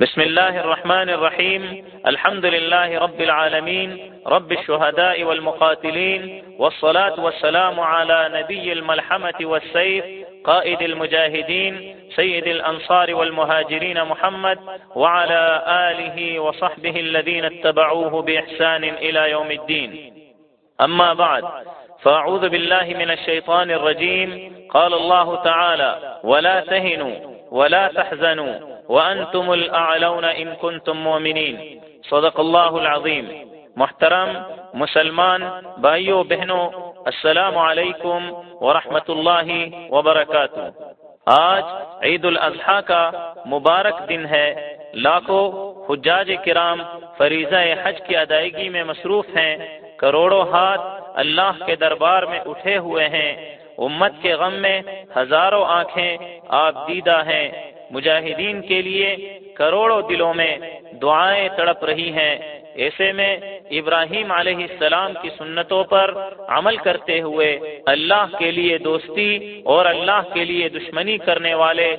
بسم الله الرحمن الرحيم الحمد لله رب العالمين رب الشهداء والمقاتلين والصلاة والسلام على نبي الملحمة والسيف قائد المجاهدين سيد الأنصار والمهاجرين محمد وعلى آله وصحبه الذين اتبعوه بإحسان إلى يوم الدين أما بعد فأعوذ بالله من الشيطان الرجيم قال الله تعالى ولا تهنوا ولا تحزنوا وأنتم الأعلون إن كنتم مؤمنين. صدق الله العظيم محترم مسلمان بھائیو بہنوں السلام علیکم ورحمۃ اللہ وبرکاتہ. آج عید الاضحیٰ کا مبارک دن ہے۔ لاکھوں حجاج کرام فریضہ حج کی ادائیگی میں مصروف ہیں۔ کروڑوں ہاتھ اللہ کے دربار میں اٹھے ہوئے ہیں۔ امت کے غم میں ہزاروں آنکھیں آپ دیدہ ہیں۔ مجاہدین کے لیے کروڑوں دلوں میں دعائیں تڑپ رہی ہیں۔ ایسے میں ابراہیم علیہ السلام کی سنتوں پر عمل کرتے ہوئے اللہ کے لیے دوستی اور اللہ کے لیے دشمنی کرنے والے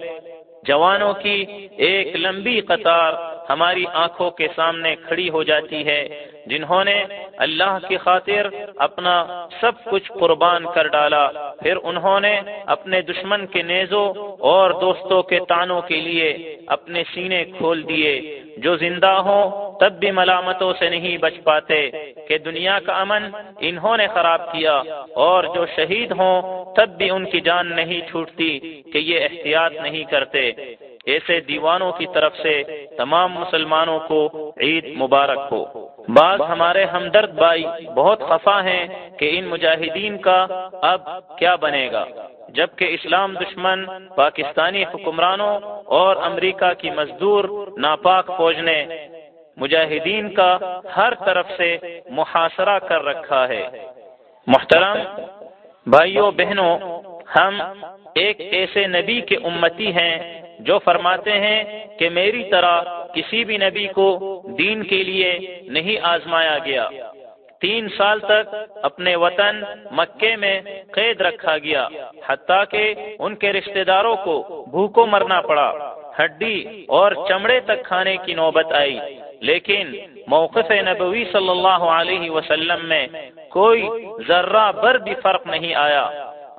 جوانوں کی ایک لمبی قطار ہماری آنکھوں کے سامنے کھڑی ہو جاتی ہے، جنہوں نے اللہ کی خاطر اپنا سب کچھ قربان کر ڈالا۔ پھر انہوں نے اپنے دشمن کے نیزوں اور دوستوں کے تانوں کے لیے اپنے سینے کھول دیے۔ جو زندہ ہوں، تب بھی ملامتوں سے نہیں بچ پاتے کہ دنیا کا امن انہوں نے خراب کیا۔ اور جو شہید ہوں، تب بھی ان کی جان نہیں چھوٹتی کہ یہ احتیاط نہیں کرتے۔ ایسے دیوانوں کی طرف سے تمام مسلمانوں کو عید مبارک ہو۔ بعض ہمارے ہمدرد بھائی بہت خفا ہیں کہ ان مجاہدین کا اب کیا بنے گا۔ جبکہ اسلام دشمن پاکستانی حکمرانوں اور امریکہ کی مزدور ناپاک فوج نے مجاہدین کا ہر طرف سے محاصرہ کر رکھا ہے۔ محترم بھائیوں بہنوں، ہم ایک ایسے نبی کے امتی ہیں جو فرماتے ہیں کہ میری طرح کسی بھی نبی کو دین کے لیے نہیں آزمایا گیا۔ تین سال تک اپنے وطن مکے میں قید رکھا گیا، حتیٰ کہ ان کے رشتہ داروں کو بھوکو مرنا پڑا۔ ہڈی اور چمڑے تک کھانے کی نوبت آئی، لیکن موقف نبوی صلی اللہ علیہ وسلم میں کوئی ذرہ بر بھی فرق نہیں آیا۔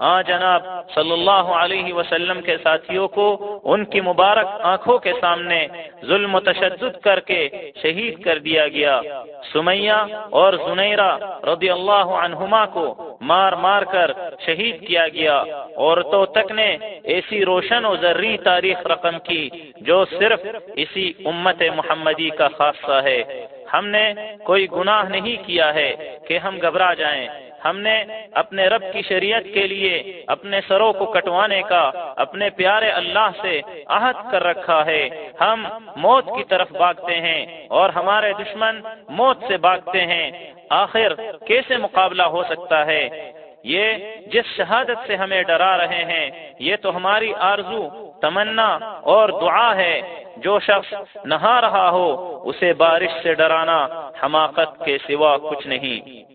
ہاں جناب، صلی اللہ علیہ وسلم کے ساتھیوں کو ان کی مبارک آنکھوں کے سامنے ظلم و تشدد کر کے شہید کر دیا گیا۔ سمیہ اور زنیرہ رضی اللہ عنہما کو مار مار کر شہید کیا گیا۔ عورتوں تک نے ایسی روشن و ذری تاریخ رقم کی جو صرف اسی امت محمدی کا خاصہ ہے۔ ہم نے کوئی گناہ نہیں کیا ہے کہ ہم گھبرا جائیں۔ ہم نے اپنے رب کی شریعت کے لیے اپنے سروں کو کٹوانے کا، اپنے پیارے اللہ سے عہد کر رکھا ہے۔ ہم موت کی طرف بھاگتے ہیں اور ہمارے دشمن موت سے بھاگتے ہیں۔ آخر کیسے مقابلہ ہو سکتا ہے؟ یہ جس شہادت سے ہمیں ڈرا رہے ہیں، یہ تو ہماری آرزو، تمنا اور دعا ہے۔ جو شخص نہا رہا ہو، اسے بارش سے ڈرانا حماقت کے سوا کچھ نہیں۔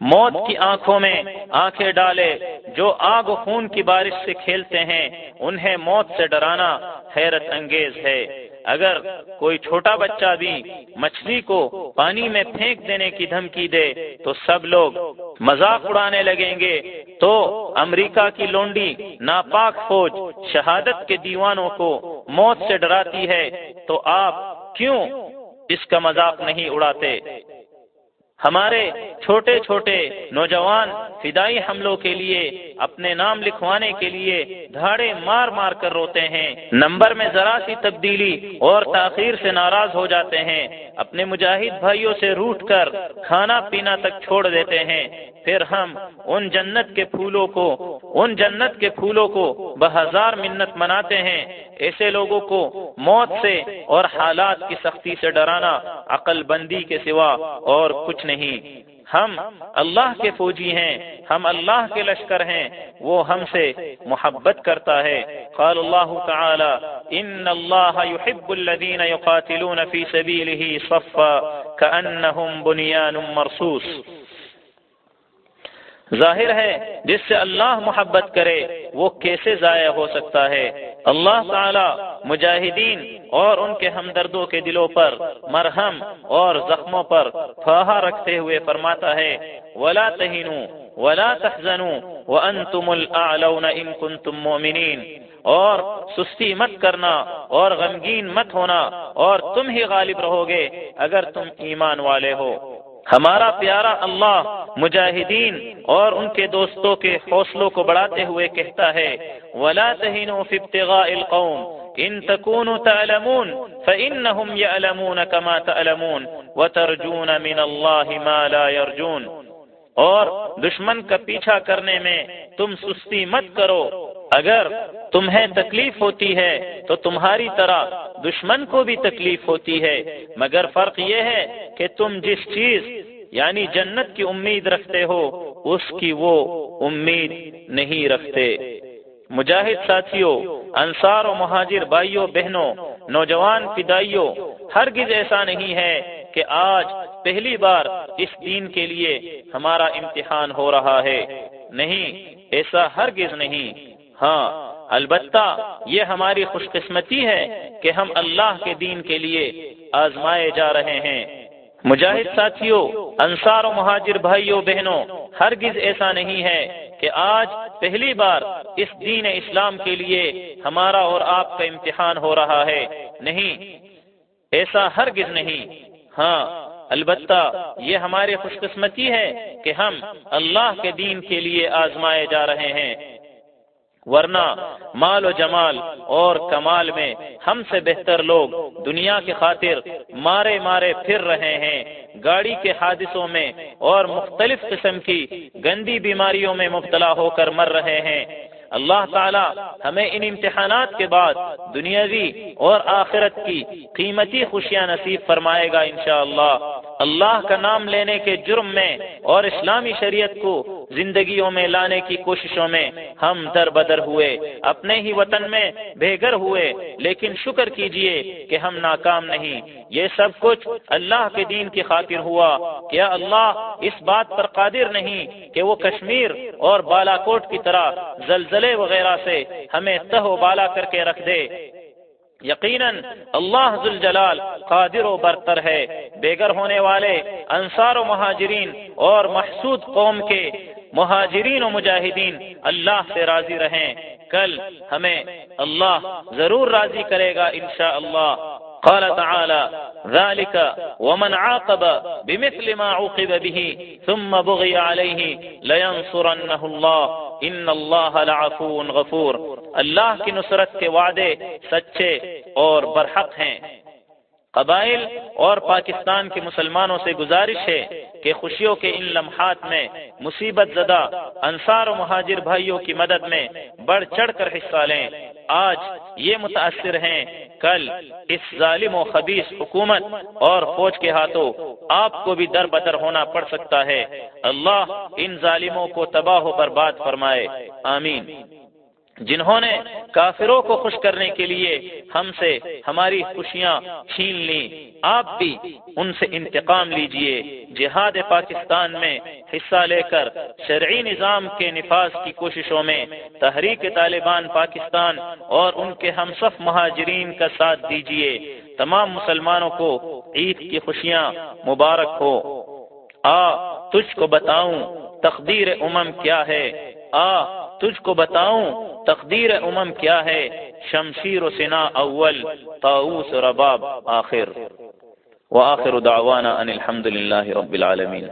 موت کی آنکھوں میں آنکھیں ڈالے، جو آگ و خون کی بارش سے کھیلتے ہیں، انہیں موت سے ڈرانا حیرت انگیز ہے۔ اگر کوئی چھوٹا بچہ بھی مچھلی کو پانی میں پھینک دینے کی دھمکی دے، تو سب لوگ مذاق اڑانے لگیں گے۔ تو امریکہ کی لونڈی ناپاک فوج شہادت کے دیوانوں کو موت سے ڈراتی ہے، تو آپ کیوں اس کا مذاق نہیں اڑاتے؟ ہمارے چھوٹے چھوٹے نوجوان فدائی حملوں کے لیے، اپنے نام لکھوانے کے لیے دھاڑے مار مار کر روتے ہیں۔ نمبر میں ذرا سی تبدیلی اور تاخیر سے ناراض ہو جاتے ہیں۔ اپنے مجاہد بھائیوں سے روٹ کر کھانا پینا تک چھوڑ دیتے ہیں۔ پھر ہم ان جنت کے پھولوں کو، ان جنت کے پھولوں کو بہزار منت مناتے ہیں۔ ایسے لوگوں کو موت سے اور حالات کی سختی سے ڈرانا عقل بندی کے سوا اور کچھ نہیں۔ ہم اللہ کے فوجی ہیں، ہم اللہ کے لشکر ہیں۔ وہ ہم سے محبت کرتا ہے۔ قال اللہ تعالی ان اللہ يحب الذين يقاتلون في سبيله صفا كانهم بنيان مرصوص۔ ظاہر ہے، جس سے اللہ محبت کرے، وہ کیسے ضائع ہو سکتا ہے؟ اللہ تعالی، مجاہدین اور ان کے ہمدردوں کے دلوں پر مرہم اور زخموں پر پھاہا رکھتے ہوئے فرماتا ہے، ولا تہینو ولا تحزنوا وانتم الاعلون ان كنتم مؤمنین اور سستی مت کرنا اور غمگین مت ہونا اور تم ہی غالب رہو گے اگر تم ایمان والے ہو۔ ہمارا پیارا اللہ مجاہدین اور ان کے دوستوں کے حوصلوں کو بڑھاتے ہوئے کہتا ہے، ولا تهنوا في ابتغاء القوم ان تكونوا تعلمون فانهم يعلمون كما تعلمون وترجون من الله ما لا يرجون اور دشمن کا پیچھا کرنے میں تم سستی مت کرو۔ اگر تمہیں تکلیف ہوتی ہے تو تمہاری طرح دشمن کو بھی تکلیف ہوتی ہے۔ مگر فرق یہ ہے کہ تم جس چیز یعنی جنت کی امید رکھتے ہو، اس کی وہ امید نہیں رکھتے۔ مجاہد ساتھیوں، انصار و مہاجر بھائیوں، بہنوں، نوجوان فدائیوں، ہرگز ایسا نہیں ہے کہ آج پہلی بار اس دین کے لیے ہمارا امتحان ہو رہا ہے۔ نہیں، ایسا ہرگز نہیں۔ ہاں البتہ یہ ہماری خوش قسمتی ہے کہ ہم اللہ کے دین کے لیے آزمائے جا رہے ہیں۔ مجاہد ساتھیوں انصار و مہاجر بھائیوں بہنوں ہرگز ایسا نہیں ہے کہ آج پہلی بار اس دین اسلام کے لیے ہمارا اور آپ کا امتحان ہو رہا ہے۔ نہیں، ایسا ہرگز نہیں۔ ہاں البتہ یہ ہماری خوش قسمتی ہے کہ ہم اللہ کے دین کے لیے آزمائے جا رہے ہیں۔ ورنہ مال و جمال اور کمال میں ہم سے بہتر لوگ دنیا کی خاطر مارے مارے پھر رہے ہیں۔ گاڑی کے حادثوں میں اور مختلف قسم کی گندی بیماریوں میں مبتلا ہو کر مر رہے ہیں۔ اللہ تعالی ہمیں ان امتحانات کے بعد دنیاوی اور آخرت کی قیمتی خوشیاں نصیب فرمائے گا انشاءاللہ۔ اللہ کا نام لینے کے جرم میں اور اسلامی شریعت کو زندگیوں میں لانے کی کوششوں میں ہم در بدر ہوئے، اپنے ہی وطن میں بے گھر ہوئے، لیکن شکر کیجیے کہ ہم ناکام نہیں۔ یہ سب کچھ اللہ کے دین کی خاطر ہوا۔ کیا اللہ اس بات پر قادر نہیں کہ وہ کشمیر اور بالا کوٹ کی طرح زلزلے وغیرہ سے ہمیں تہ و بالا کر کے رکھ دے؟ یقیناً اللہ ذوالجلال قادر و برتر ہے۔ بے گھر ہونے والے، انصار و مہاجرین اور محسود قوم کے مہاجرین و مجاہدین، اللہ سے راضی رہیں۔ کل ہمیں اللہ ضرور راضی کرے گا انشاءاللہ۔ قال تعالى ذلك ومن عاقب بمثل ما عوقب به ثم بغي عليه لينصرنه الله ان الله لعفو غفور۔ اللہ کی نصرت کے وعدے سچے اور برحق ہیں۔ قبائل اور پاکستان کے مسلمانوں سے گزارش ہے کہ خوشیوں کے ان لمحات میں مصیبت زدہ انصار و مہاجر بھائیوں کی مدد میں بڑھ چڑھ کر حصہ لیں۔ آج یہ متاثر ہیں۔ کل اس ظالم و خبیص حکومت اور فوج کے ہاتھوں آپ کو بھی در بدر ہونا پڑ سکتا ہے۔ اللہ ان ظالموں کو تباہ و برباد فرمائے۔ آمین۔ جنہوں نے کافروں کو خوش کرنے کے لیے ہم سے ہماری خوشیاں چھین لی آپ بھی ان سے انتقام لیجیے۔ جہاد پاکستان میں حصہ لے کر شرعی نظام کے نفاذ کی کوششوں میں تحریک طالبان پاکستان اور ان کے ہمصف مہاجرین کا ساتھ دیجیے۔ تمام مسلمانوں کو عید کی خوشیاں مبارک ہو۔ آ، تجھ کو بتاؤں تقدیر امم کیا ہے۔ آ تجھ کو بتاؤں، تقدیر امم کیا ہے؟ شمشیر و سنا اول تاؤس رباب، آخر. وآخر دعوانا ان الحمد للہ رب العالمین.